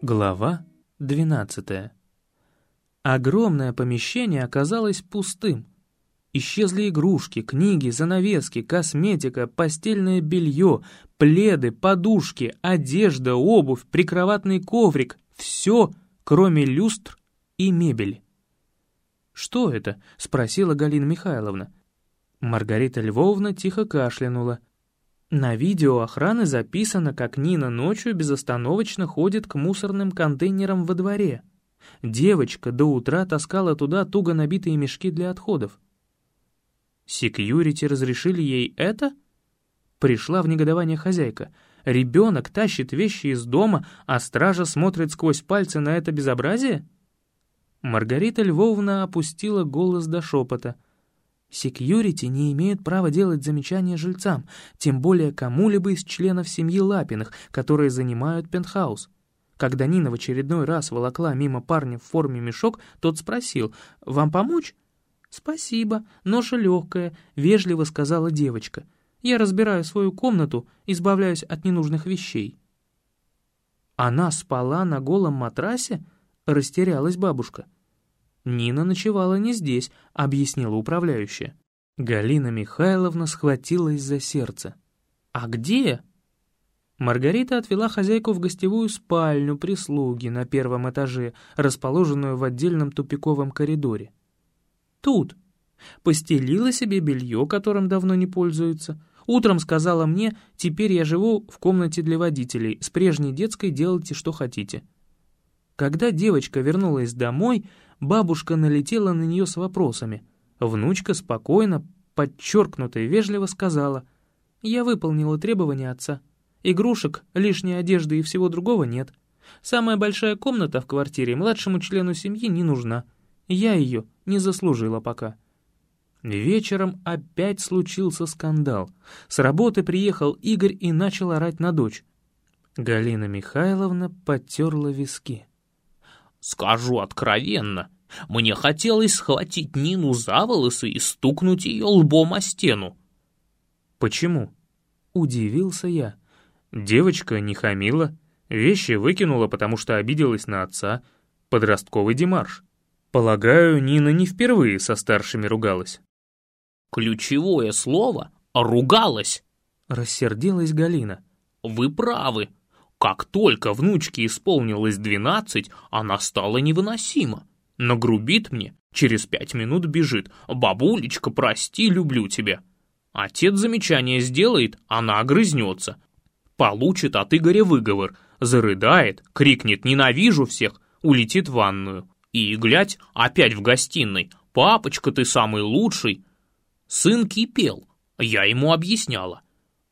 Глава 12. Огромное помещение оказалось пустым. Исчезли игрушки, книги, занавески, косметика, постельное белье, пледы, подушки, одежда, обувь, прикроватный коврик. Все, кроме люстр и мебели. «Что это?» — спросила Галина Михайловна. Маргарита Львовна тихо кашлянула. На видео охраны записано, как Нина ночью безостановочно ходит к мусорным контейнерам во дворе. Девочка до утра таскала туда туго набитые мешки для отходов. Секьюрити разрешили ей это? Пришла в негодование хозяйка. Ребенок тащит вещи из дома, а стража смотрит сквозь пальцы на это безобразие? Маргарита Львовна опустила голос до шепота. Секьюрити не имеют права делать замечания жильцам, тем более кому-либо из членов семьи Лапиных, которые занимают пентхаус. Когда Нина в очередной раз волокла мимо парня в форме мешок, тот спросил «Вам помочь?» «Спасибо, ноша легкая», — вежливо сказала девочка. «Я разбираю свою комнату, избавляюсь от ненужных вещей». «Она спала на голом матрасе?» — растерялась бабушка. «Нина ночевала не здесь», — объяснила управляющая. Галина Михайловна схватилась за сердце. «А где?» Маргарита отвела хозяйку в гостевую спальню прислуги на первом этаже, расположенную в отдельном тупиковом коридоре. Тут. Постелила себе белье, которым давно не пользуется. Утром сказала мне, теперь я живу в комнате для водителей, с прежней детской делайте, что хотите. Когда девочка вернулась домой, бабушка налетела на нее с вопросами. Внучка спокойно, подчеркнуто и вежливо сказала, «Я выполнила требования отца. Игрушек, лишней одежды и всего другого нет. Самая большая комната в квартире младшему члену семьи не нужна. Я ее не заслужила пока. Вечером опять случился скандал. С работы приехал Игорь и начал орать на дочь. Галина Михайловна потерла виски. «Скажу откровенно, мне хотелось схватить Нину за волосы и стукнуть ее лбом о стену». «Почему?» — удивился я. Девочка не хамила, вещи выкинула, потому что обиделась на отца. Подростковый демарш. Полагаю, Нина не впервые со старшими ругалась. Ключевое слово «ругалась», — рассердилась Галина. «Вы правы. Как только внучке исполнилось двенадцать, она стала невыносима. Нагрубит мне, через пять минут бежит. «Бабулечка, прости, люблю тебя». Отец замечание сделает, она огрызнется. Получит от Игоря выговор, зарыдает, крикнет «ненавижу всех», улетит в ванную. И, глядь, опять в гостиной. «Папочка, ты самый лучший!» Сын кипел. Я ему объясняла.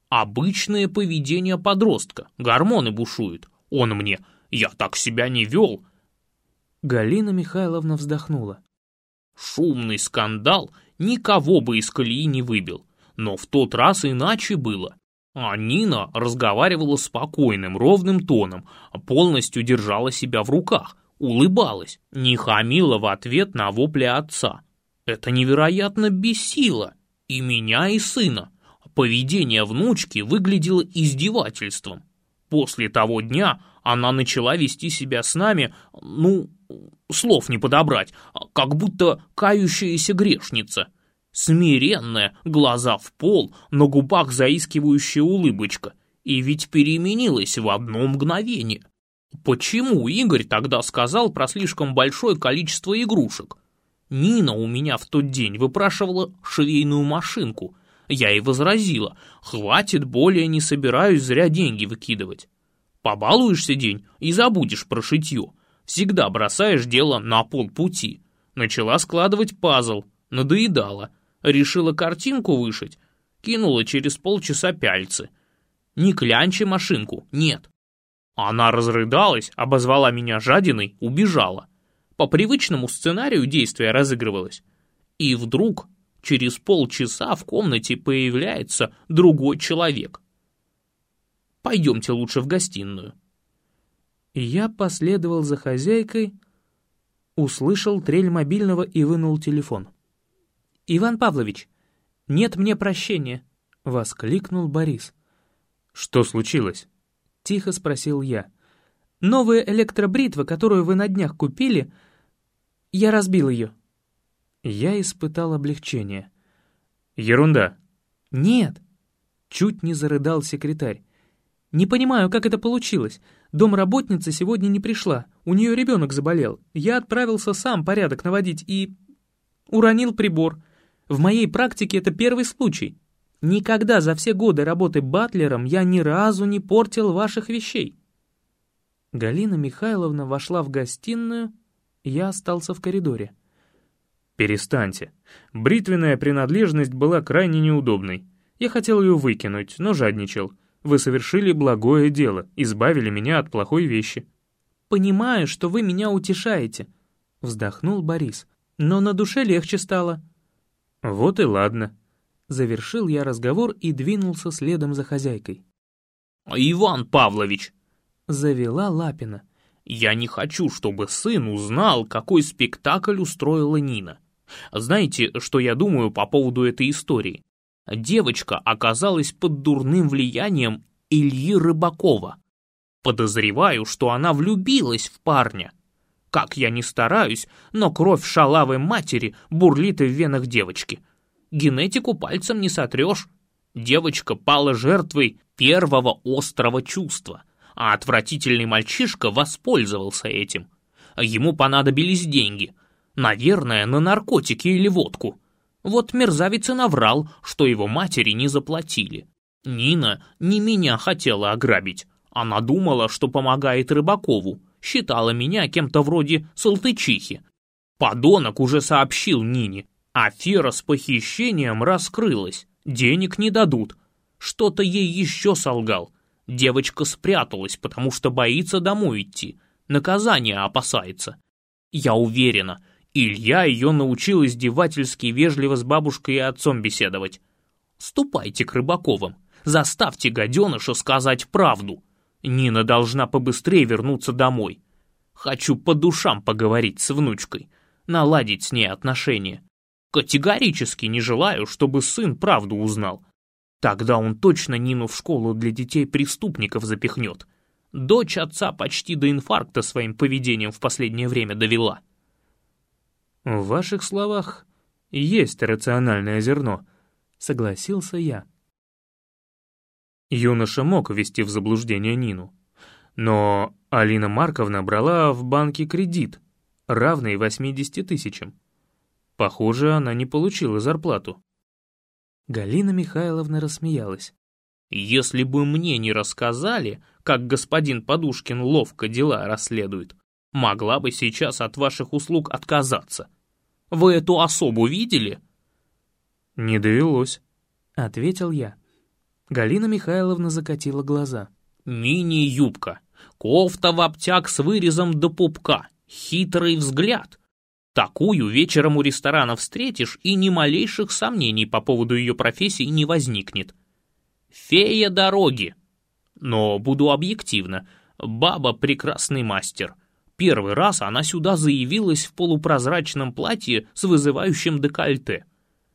Обычное поведение подростка. Гормоны бушуют. Он мне «Я так себя не вел». Галина Михайловна вздохнула. Шумный скандал никого бы из колеи не выбил. Но в тот раз иначе было. А Нина разговаривала спокойным, ровным тоном, полностью держала себя в руках, улыбалась, не хамила в ответ на вопли отца. Это невероятно бесило и меня, и сына. Поведение внучки выглядело издевательством. После того дня она начала вести себя с нами, ну, слов не подобрать, как будто кающаяся грешница. Смиренная, глаза в пол, на губах заискивающая улыбочка. И ведь переменилась в одно мгновение. Почему Игорь тогда сказал про слишком большое количество игрушек? Нина у меня в тот день выпрашивала швейную машинку. Я ей возразила, хватит, более не собираюсь зря деньги выкидывать. Побалуешься день и забудешь про шитье. Всегда бросаешь дело на полпути. Начала складывать пазл, надоедала. Решила картинку вышить, кинула через полчаса пяльцы. Не клянчи машинку, нет. Она разрыдалась, обозвала меня жадиной, убежала. По привычному сценарию действия разыгрывалось. И вдруг через полчаса в комнате появляется другой человек. Пойдемте лучше в гостиную. Я последовал за хозяйкой, Услышал трель мобильного и вынул телефон. «Иван Павлович, нет мне прощения!» — воскликнул Борис. «Что случилось?» — тихо спросил я. «Новая электробритва, которую вы на днях купили, я разбил ее». Я испытал облегчение. «Ерунда». «Нет!» — чуть не зарыдал секретарь. «Не понимаю, как это получилось. Домработница сегодня не пришла, у нее ребенок заболел. Я отправился сам порядок наводить и... уронил прибор. В моей практике это первый случай. Никогда за все годы работы батлером я ни разу не портил ваших вещей». Галина Михайловна вошла в гостиную, я остался в коридоре. «Перестаньте. Бритвенная принадлежность была крайне неудобной. Я хотел ее выкинуть, но жадничал. Вы совершили благое дело, избавили меня от плохой вещи». «Понимаю, что вы меня утешаете», — вздохнул Борис. «Но на душе легче стало». «Вот и ладно». Завершил я разговор и двинулся следом за хозяйкой. «Иван Павлович!» — завела Лапина. «Я не хочу, чтобы сын узнал, какой спектакль устроила Нина. Знаете, что я думаю по поводу этой истории? девочка оказалась под дурным влиянием Ильи Рыбакова. Подозреваю, что она влюбилась в парня. Как я ни стараюсь, но кровь шалавой матери бурлит в венах девочки. Генетику пальцем не сотрешь. Девочка пала жертвой первого острого чувства, а отвратительный мальчишка воспользовался этим. Ему понадобились деньги. Наверное, на наркотики или водку. Вот мерзавец и наврал, что его матери не заплатили. Нина не меня хотела ограбить. Она думала, что помогает Рыбакову, считала меня кем-то вроде Салтычихи. Подонок уже сообщил Нине. Афера с похищением раскрылась, денег не дадут. Что-то ей еще солгал. Девочка спряталась, потому что боится домой идти. Наказание опасается. Я уверена, Илья ее научил издевательски вежливо с бабушкой и отцом беседовать. «Ступайте к Рыбаковым, заставьте гаденыша сказать правду. Нина должна побыстрее вернуться домой. Хочу по душам поговорить с внучкой, наладить с ней отношения. Категорически не желаю, чтобы сын правду узнал. Тогда он точно Нину в школу для детей преступников запихнет. Дочь отца почти до инфаркта своим поведением в последнее время довела». «В ваших словах есть рациональное зерно», — согласился я. Юноша мог ввести в заблуждение Нину. Но Алина Марковна брала в банке кредит, равный 80 тысячам. Похоже, она не получила зарплату. Галина Михайловна рассмеялась. «Если бы мне не рассказали, как господин Подушкин ловко дела расследует, могла бы сейчас от ваших услуг отказаться. Вы эту особу видели?» «Не довелось», — ответил я. Галина Михайловна закатила глаза. «Мини-юбка, кофта в обтяг с вырезом до пупка, хитрый взгляд. Такую вечером у ресторана встретишь, и ни малейших сомнений по поводу ее профессии не возникнет. Фея дороги. Но буду объективно, баба прекрасный мастер». Первый раз она сюда заявилась в полупрозрачном платье с вызывающим декольте.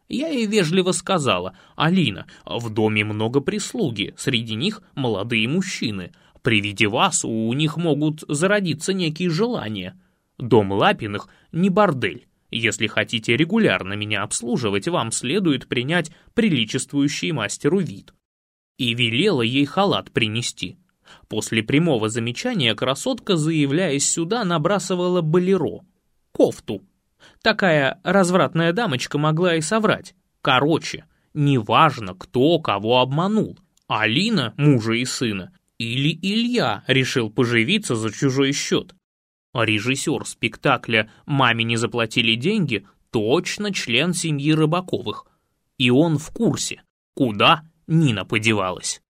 Я ей вежливо сказала, «Алина, в доме много прислуги, среди них молодые мужчины. При виде вас у них могут зародиться некие желания. Дом Лапиных не бордель. Если хотите регулярно меня обслуживать, вам следует принять приличествующий мастеру вид». И велела ей халат принести. После прямого замечания красотка, заявляясь сюда, набрасывала болеро. Кофту. Такая развратная дамочка могла и соврать. Короче, неважно, кто кого обманул. Алина, мужа и сына, или Илья решил поживиться за чужой счет. Режиссер спектакля «Маме не заплатили деньги» точно член семьи Рыбаковых. И он в курсе, куда Нина подевалась.